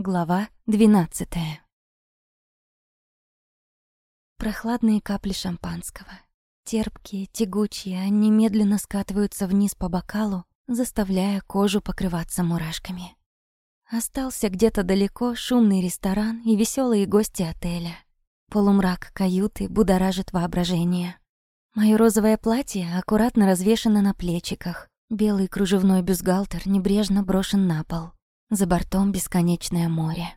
Глава двенадцатая. Прохладные капли шампанского. Терпкие, тягучие, они медленно скатываются вниз по бокалу, заставляя кожу покрываться мурашками. Остался где-то далеко шумный ресторан и веселые гости отеля. Полумрак каюты будоражит воображение. Моё розовое платье аккуратно развешено на плечиках. Белый кружевной бюстгальтер небрежно брошен на пол. За бортом бесконечное море.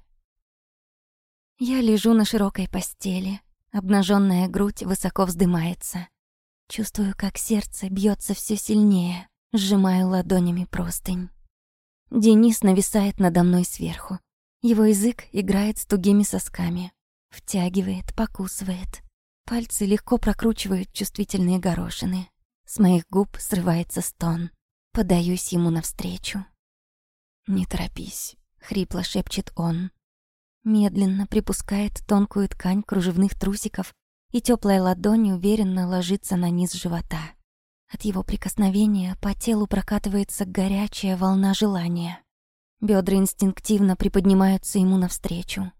Я лежу на широкой постели. Обнаженная грудь высоко вздымается. Чувствую, как сердце бьется все сильнее. Сжимаю ладонями простынь. Денис нависает надо мной сверху. Его язык играет с тугими сосками. Втягивает, покусывает. Пальцы легко прокручивают чувствительные горошины. С моих губ срывается стон. Подаюсь ему навстречу. «Не торопись», — хрипло шепчет он. Медленно припускает тонкую ткань кружевных трусиков и теплая ладонь уверенно ложится на низ живота. От его прикосновения по телу прокатывается горячая волна желания. Бедра инстинктивно приподнимаются ему навстречу.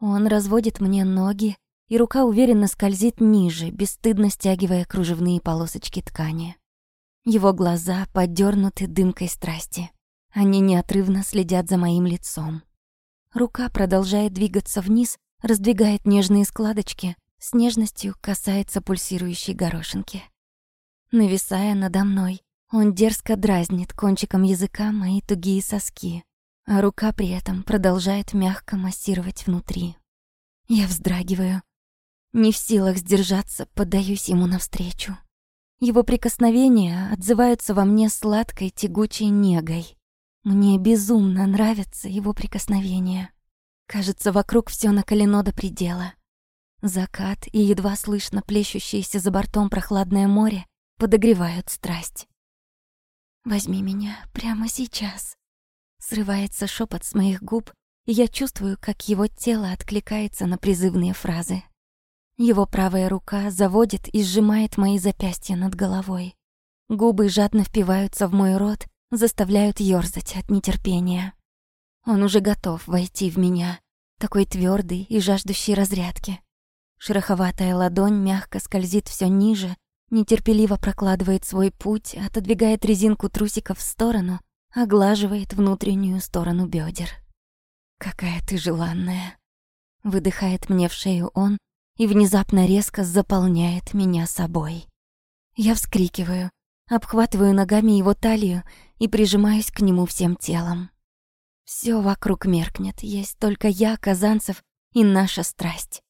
Он разводит мне ноги, и рука уверенно скользит ниже, бесстыдно стягивая кружевные полосочки ткани. Его глаза подернуты дымкой страсти. Они неотрывно следят за моим лицом. Рука продолжает двигаться вниз, раздвигает нежные складочки, с нежностью касается пульсирующей горошинки. Нависая надо мной, он дерзко дразнит кончиком языка мои тугие соски, а рука при этом продолжает мягко массировать внутри. Я вздрагиваю. Не в силах сдержаться, поддаюсь ему навстречу. Его прикосновения отзываются во мне сладкой тягучей негой. Мне безумно нравятся его прикосновения. Кажется, вокруг все накалено до предела. Закат и едва слышно плещущееся за бортом прохладное море подогревают страсть. «Возьми меня прямо сейчас», — срывается шепот с моих губ, и я чувствую, как его тело откликается на призывные фразы. Его правая рука заводит и сжимает мои запястья над головой. Губы жадно впиваются в мой рот, заставляют ёрзать от нетерпения. Он уже готов войти в меня, такой твердый и жаждущий разрядки. Шероховатая ладонь мягко скользит все ниже, нетерпеливо прокладывает свой путь, отодвигает резинку трусиков в сторону, оглаживает внутреннюю сторону бедер. «Какая ты желанная!» Выдыхает мне в шею он и внезапно резко заполняет меня собой. Я вскрикиваю, обхватываю ногами его талию и прижимаюсь к нему всем телом. Все вокруг меркнет, есть только я, Казанцев и наша страсть.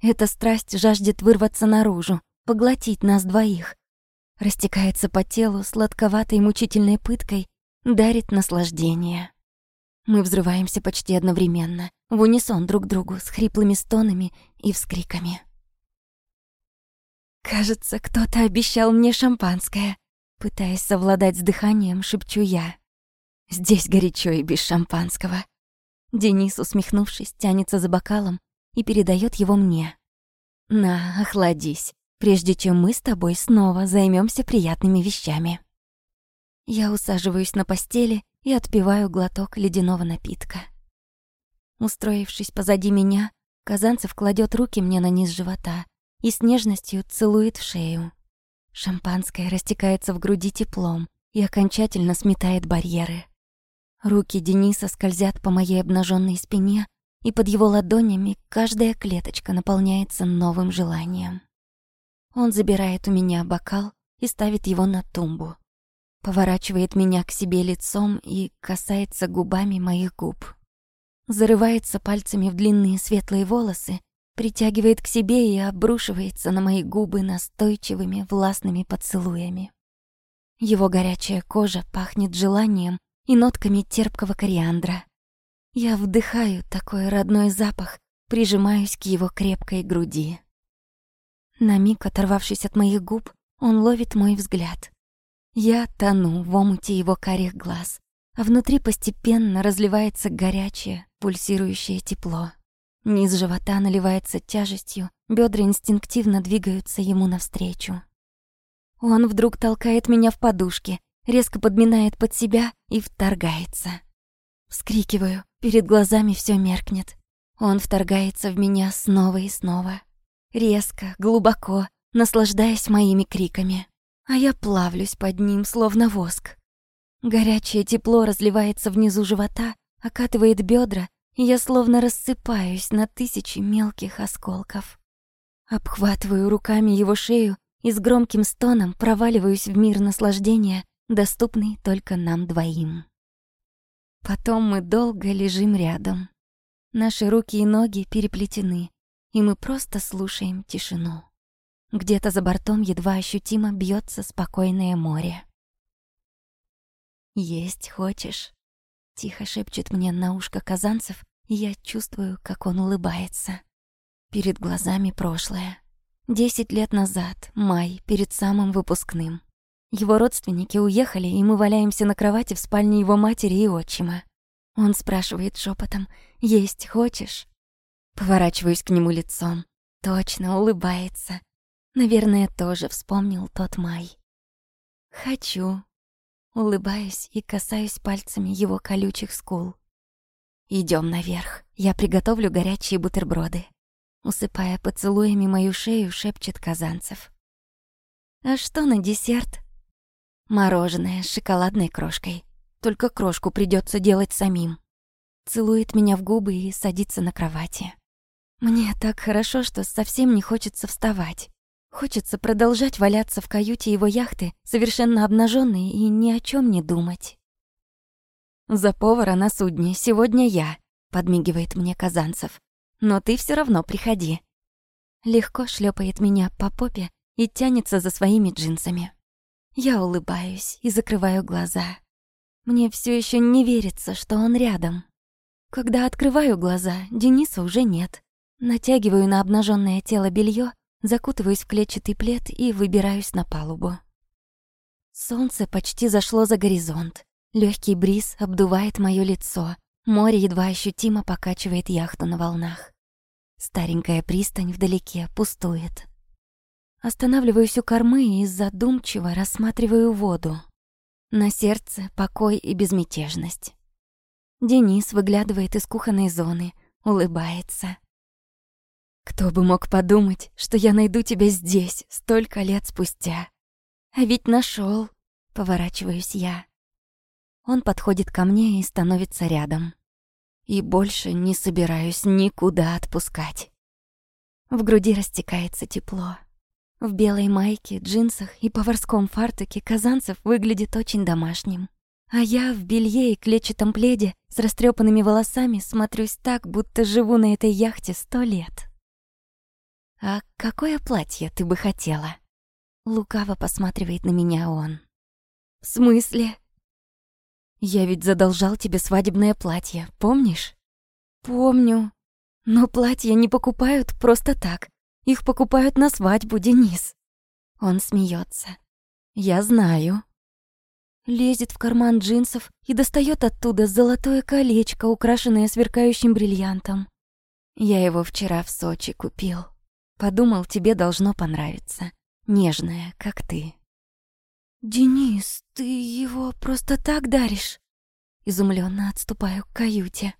Эта страсть жаждет вырваться наружу, поглотить нас двоих. Растекается по телу сладковатой мучительной пыткой, дарит наслаждение. Мы взрываемся почти одновременно, в унисон друг другу, с хриплыми стонами и вскриками. «Кажется, кто-то обещал мне шампанское», Пытаясь совладать с дыханием, шепчу я. Здесь горячо и без шампанского. Денис, усмехнувшись, тянется за бокалом и передает его мне. На, охладись, прежде чем мы с тобой снова займемся приятными вещами. Я усаживаюсь на постели и отпиваю глоток ледяного напитка. Устроившись позади меня, Казанцев кладет руки мне на низ живота и с нежностью целует в шею. Шампанское растекается в груди теплом и окончательно сметает барьеры. Руки Дениса скользят по моей обнаженной спине, и под его ладонями каждая клеточка наполняется новым желанием. Он забирает у меня бокал и ставит его на тумбу. Поворачивает меня к себе лицом и касается губами моих губ. Зарывается пальцами в длинные светлые волосы притягивает к себе и обрушивается на мои губы настойчивыми властными поцелуями. Его горячая кожа пахнет желанием и нотками терпкого кориандра. Я вдыхаю такой родной запах, прижимаюсь к его крепкой груди. На миг оторвавшись от моих губ, он ловит мой взгляд. Я тону в омуте его карих глаз, а внутри постепенно разливается горячее, пульсирующее тепло. Низ живота наливается тяжестью, бедра инстинктивно двигаются ему навстречу. Он вдруг толкает меня в подушки, резко подминает под себя и вторгается. Вскрикиваю, перед глазами все меркнет. Он вторгается в меня снова и снова. Резко, глубоко, наслаждаясь моими криками. А я плавлюсь под ним, словно воск. Горячее тепло разливается внизу живота, окатывает бедра, я словно рассыпаюсь на тысячи мелких осколков. Обхватываю руками его шею и с громким стоном проваливаюсь в мир наслаждения, доступный только нам двоим. Потом мы долго лежим рядом. Наши руки и ноги переплетены, и мы просто слушаем тишину. Где-то за бортом едва ощутимо бьется спокойное море. «Есть хочешь?» — тихо шепчет мне на ушко Казанцев, и я чувствую, как он улыбается. Перед глазами прошлое. Десять лет назад, май, перед самым выпускным. Его родственники уехали, и мы валяемся на кровати в спальне его матери и отчима. Он спрашивает шепотом «Есть хочешь?» Поворачиваюсь к нему лицом. Точно улыбается. Наверное, тоже вспомнил тот май. «Хочу», Улыбаюсь и касаюсь пальцами его колючих скул. Идем наверх. Я приготовлю горячие бутерброды. Усыпая поцелуями мою шею, шепчет Казанцев. А что на десерт? Мороженое с шоколадной крошкой. Только крошку придется делать самим. Целует меня в губы и садится на кровати. Мне так хорошо, что совсем не хочется вставать. Хочется продолжать валяться в каюте его яхты, совершенно обнаженной и ни о чем не думать. «За повара на судне сегодня я», — подмигивает мне Казанцев. «Но ты все равно приходи». Легко шлепает меня по попе и тянется за своими джинсами. Я улыбаюсь и закрываю глаза. Мне все еще не верится, что он рядом. Когда открываю глаза, Дениса уже нет. Натягиваю на обнаженное тело белье закутываюсь в клетчатый плед и выбираюсь на палубу. Солнце почти зашло за горизонт. Легкий бриз обдувает моё лицо. Море едва ощутимо покачивает яхту на волнах. Старенькая пристань вдалеке пустует. Останавливаюсь у кормы и задумчиво рассматриваю воду. На сердце покой и безмятежность. Денис выглядывает из кухонной зоны, улыбается. Кто бы мог подумать, что я найду тебя здесь столько лет спустя? А ведь нашел. Поворачиваюсь я. Он подходит ко мне и становится рядом. И больше не собираюсь никуда отпускать. В груди растекается тепло. В белой майке, джинсах и поварском фартуке Казанцев выглядит очень домашним. А я в белье и клетчатом пледе с растрепанными волосами смотрюсь так, будто живу на этой яхте сто лет. «А какое платье ты бы хотела?» Лукаво посматривает на меня он. «В смысле?» «Я ведь задолжал тебе свадебное платье, помнишь?» «Помню. Но платья не покупают просто так. Их покупают на свадьбу, Денис». Он смеется. «Я знаю». Лезет в карман джинсов и достает оттуда золотое колечко, украшенное сверкающим бриллиантом. Я его вчера в Сочи купил. Подумал, тебе должно понравиться. Нежная, как ты. «Денис, ты его просто так даришь?» Изумленно отступаю к каюте.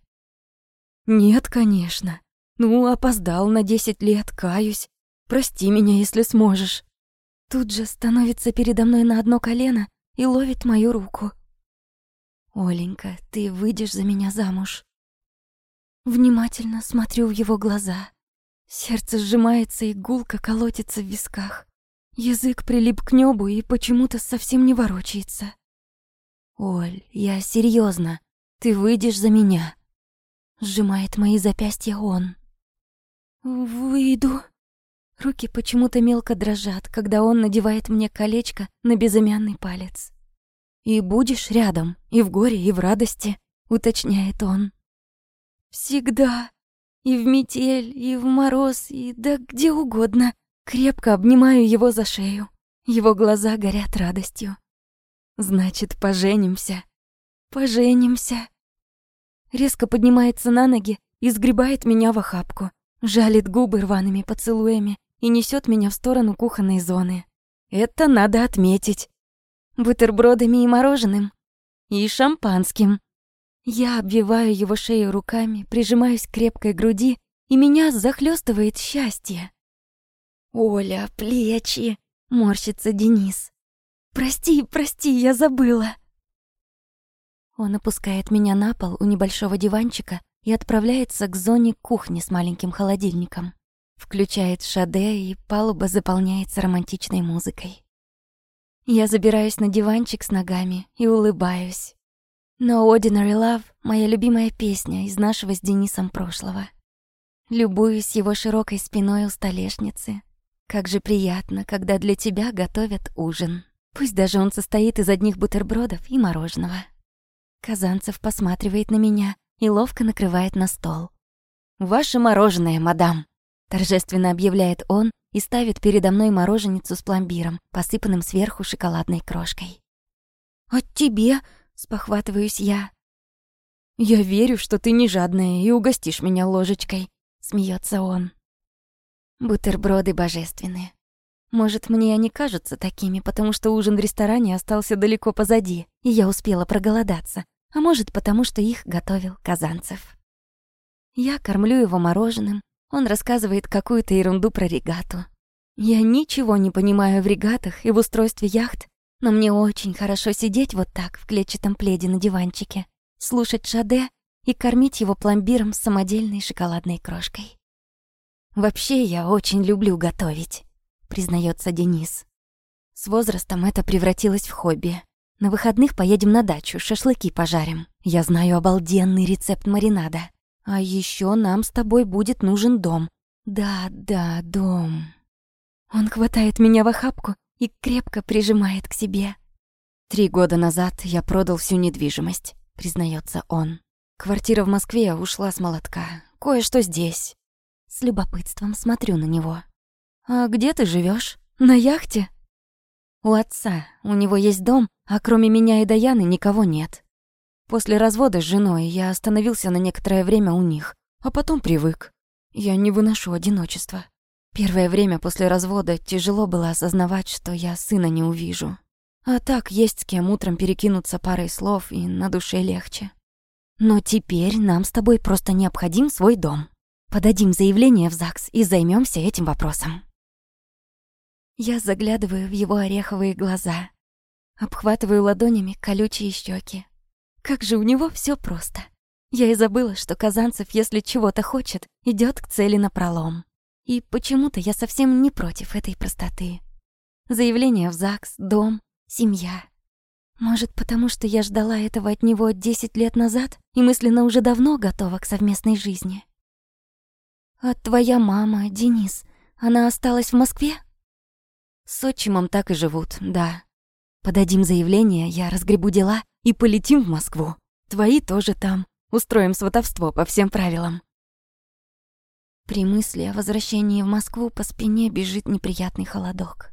«Нет, конечно. Ну, опоздал на десять лет, каюсь. Прости меня, если сможешь». Тут же становится передо мной на одно колено и ловит мою руку. «Оленька, ты выйдешь за меня замуж?» Внимательно смотрю в его глаза. Сердце сжимается и гулко колотится в висках. Язык прилип к небу и почему-то совсем не ворочается. «Оль, я серьезно. Ты выйдешь за меня?» Сжимает мои запястья он. «Выйду». Руки почему-то мелко дрожат, когда он надевает мне колечко на безымянный палец. «И будешь рядом, и в горе, и в радости», — уточняет он. «Всегда», и в метель, и в мороз, и да где угодно. Крепко обнимаю его за шею. Его глаза горят радостью. Значит, поженимся. Поженимся. Резко поднимается на ноги и сгребает меня в охапку. Жалит губы рваными поцелуями и несет меня в сторону кухонной зоны. Это надо отметить. Бутербродами и мороженым. И шампанским. Я обвиваю его шею руками, прижимаюсь к крепкой груди, и меня захлестывает счастье. «Оля, плечи!» — морщится Денис. «Прости, прости, я забыла!» Он опускает меня на пол у небольшого диванчика и отправляется к зоне кухни с маленьким холодильником. Включает шаде, и палуба заполняется романтичной музыкой. Я забираюсь на диванчик с ногами и улыбаюсь. Но Ordinary Love — моя любимая песня из нашего с Денисом прошлого. Любуюсь его широкой спиной у столешницы. Как же приятно, когда для тебя готовят ужин. Пусть даже он состоит из одних бутербродов и мороженого. Казанцев посматривает на меня и ловко накрывает на стол. «Ваше мороженое, мадам!» Торжественно объявляет он и ставит передо мной мороженицу с пломбиром, посыпанным сверху шоколадной крошкой. «От тебе!» — спохватываюсь я. «Я верю, что ты не жадная и угостишь меня ложечкой», — смеется он. Бутерброды божественные. Может, мне они кажутся такими, потому что ужин в ресторане остался далеко позади, и я успела проголодаться, а может, потому что их готовил Казанцев. Я кормлю его мороженым, он рассказывает какую-то ерунду про регату. Я ничего не понимаю в регатах и в устройстве яхт, но мне очень хорошо сидеть вот так в клетчатом пледе на диванчике, слушать Шаде и кормить его пломбиром с самодельной шоколадной крошкой. «Вообще я очень люблю готовить», — признается Денис. С возрастом это превратилось в хобби. На выходных поедем на дачу, шашлыки пожарим. Я знаю обалденный рецепт маринада. А еще нам с тобой будет нужен дом. Да, да, дом. Он хватает меня в охапку и крепко прижимает к себе. Три года назад я продал всю недвижимость, признается он. Квартира в Москве ушла с молотка. Кое-что здесь. С любопытством смотрю на него. А где ты живешь? На яхте? У отца. У него есть дом, а кроме меня и Даяны никого нет. После развода с женой я остановился на некоторое время у них, а потом привык. Я не выношу одиночества. Первое время после развода тяжело было осознавать, что я сына не увижу. А так есть с кем утром перекинуться парой слов, и на душе легче. Но теперь нам с тобой просто необходим свой дом. Подадим заявление в ЗАГС и займемся этим вопросом. Я заглядываю в его ореховые глаза, обхватываю ладонями колючие щеки. Как же у него все просто. Я и забыла, что Казанцев, если чего-то хочет, идет к цели напролом. И почему-то я совсем не против этой простоты. Заявление в ЗАГС, дом, семья. Может, потому что я ждала этого от него 10 лет назад и мысленно уже давно готова к совместной жизни. А твоя мама, Денис, она осталась в Москве? С отчимом так и живут, да. Подадим заявление, я разгребу дела и полетим в Москву. Твои тоже там. Устроим сватовство по всем правилам. При мысли о возвращении в Москву по спине бежит неприятный холодок.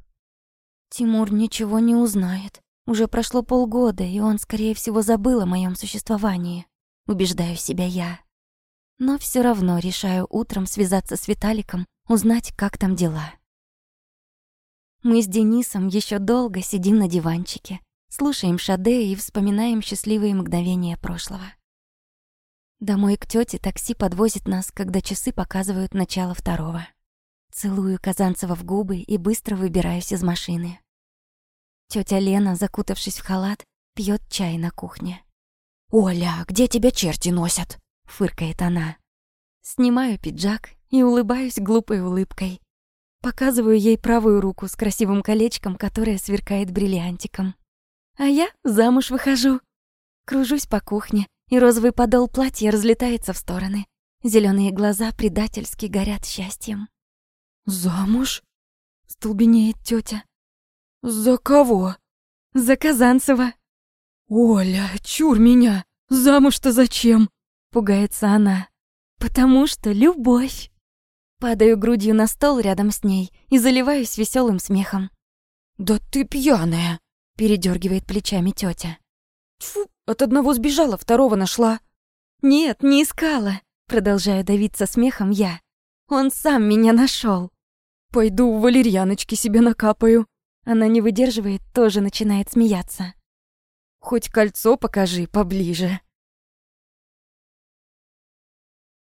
Тимур ничего не узнает. Уже прошло полгода, и он, скорее всего, забыл о моем существовании. Убеждаю себя я. Но все равно решаю утром связаться с Виталиком, узнать, как там дела. Мы с Денисом еще долго сидим на диванчике, слушаем Шаде и вспоминаем счастливые мгновения прошлого. Домой к тете такси подвозит нас, когда часы показывают начало второго. Целую Казанцева в губы и быстро выбираюсь из машины. Тетя Лена, закутавшись в халат, пьет чай на кухне. «Оля, где тебя черти носят?» — фыркает она. Снимаю пиджак и улыбаюсь глупой улыбкой. Показываю ей правую руку с красивым колечком, которое сверкает бриллиантиком. А я замуж выхожу. Кружусь по кухне, и розовый подол платья разлетается в стороны. Зеленые глаза предательски горят счастьем. «Замуж?» — столбенеет тетя. «За кого?» «За Казанцева». «Оля, чур меня! Замуж-то зачем?» — пугается она. «Потому что любовь». Падаю грудью на стол рядом с ней и заливаюсь веселым смехом. «Да ты пьяная!» — передергивает плечами тетя. «Тьфу, от одного сбежала, второго нашла». «Нет, не искала», — продолжаю давиться смехом я. «Он сам меня нашел. «Пойду в валерьяночки себе накапаю». Она не выдерживает, тоже начинает смеяться. «Хоть кольцо покажи поближе».